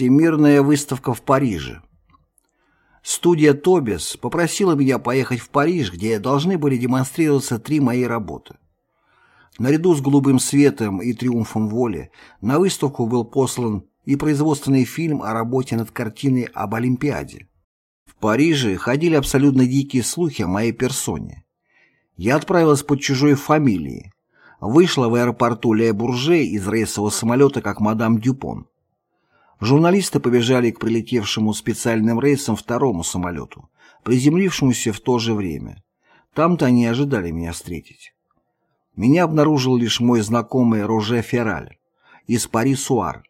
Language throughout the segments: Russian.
Всемирная выставка в Париже. Студия Тобис попросила меня поехать в Париж, где должны были демонстрироваться три мои работы. Наряду с «Голубым светом» и «Триумфом воли» на выставку был послан и производственный фильм о работе над картиной об Олимпиаде. В Париже ходили абсолютно дикие слухи о моей персоне. Я отправилась под чужой фамилией. Вышла в аэропорту Ле Бурже из рейсового самолета как мадам Дюпон. Журналисты побежали к прилетевшему специальным рейсом второму самолету, приземлившемуся в то же время. Там-то они ожидали меня встретить. Меня обнаружил лишь мой знакомый Роже Ферраль из Пари-Суар,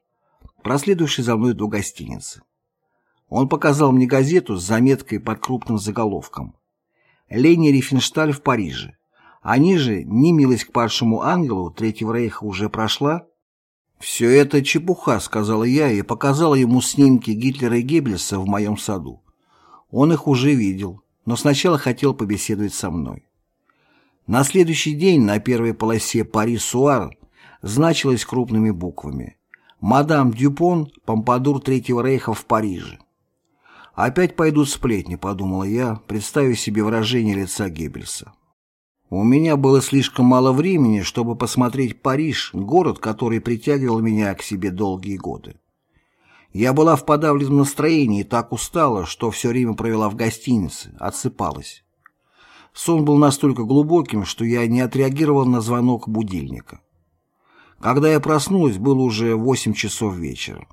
проследовавший за мной до гостиницы. Он показал мне газету с заметкой под крупным заголовком «Лени Рифеншталь в Париже». А ниже «Ни милость к падшему ангелу Третьего Рейха уже прошла», «Все это чепуха», — сказала я и показала ему снимки Гитлера и Геббельса в моем саду. Он их уже видел, но сначала хотел побеседовать со мной. На следующий день на первой полосе «Пари-Суар» значилось крупными буквами «Мадам Дюпон, Помпадур Третьего Рейха в Париже». «Опять пойдут сплетни», — подумала я, представив себе выражение лица Геббельса. У меня было слишком мало времени, чтобы посмотреть Париж, город, который притягивал меня к себе долгие годы. Я была в подавленном настроении и так устала, что все время провела в гостинице, отсыпалась. Сон был настолько глубоким, что я не отреагировал на звонок будильника. Когда я проснулась, было уже 8 часов вечера.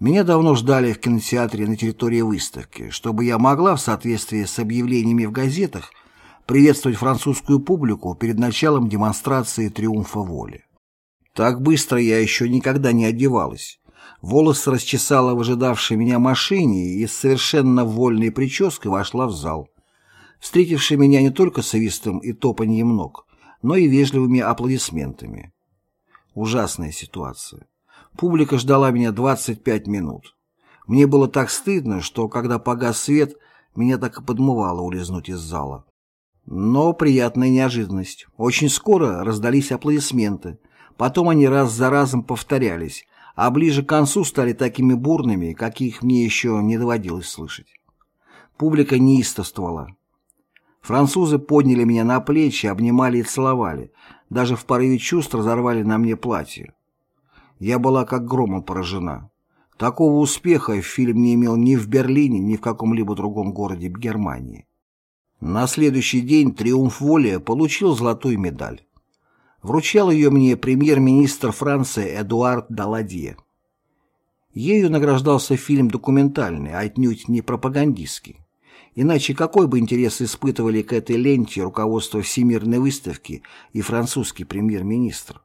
Меня давно ждали в кинотеатре на территории выставки, чтобы я могла, в соответствии с объявлениями в газетах, приветствовать французскую публику перед началом демонстрации триумфа воли. Так быстро я еще никогда не одевалась. Волосы расчесала в ожидавшей меня машине и с совершенно вольной прической вошла в зал, встретивший меня не только свистом и топаньем ног, но и вежливыми аплодисментами. Ужасная ситуация. Публика ждала меня 25 минут. Мне было так стыдно, что, когда погас свет, меня так и подмывало улизнуть из зала. Но приятная неожиданность. Очень скоро раздались аплодисменты. Потом они раз за разом повторялись, а ближе к концу стали такими бурными, каких мне еще не доводилось слышать. Публика неистовствовала. Французы подняли меня на плечи, обнимали и целовали. Даже в порыве чувств разорвали на мне платье. Я была как громом поражена. Такого успеха фильм не имел ни в Берлине, ни в каком-либо другом городе Германии. На следующий день «Триумф воли» получил золотую медаль. Вручал ее мне премьер-министр Франции Эдуард Даладье. Ею награждался фильм документальный, а отнюдь не пропагандистский. Иначе какой бы интерес испытывали к этой ленте руководство Всемирной выставки и французский премьер-министр?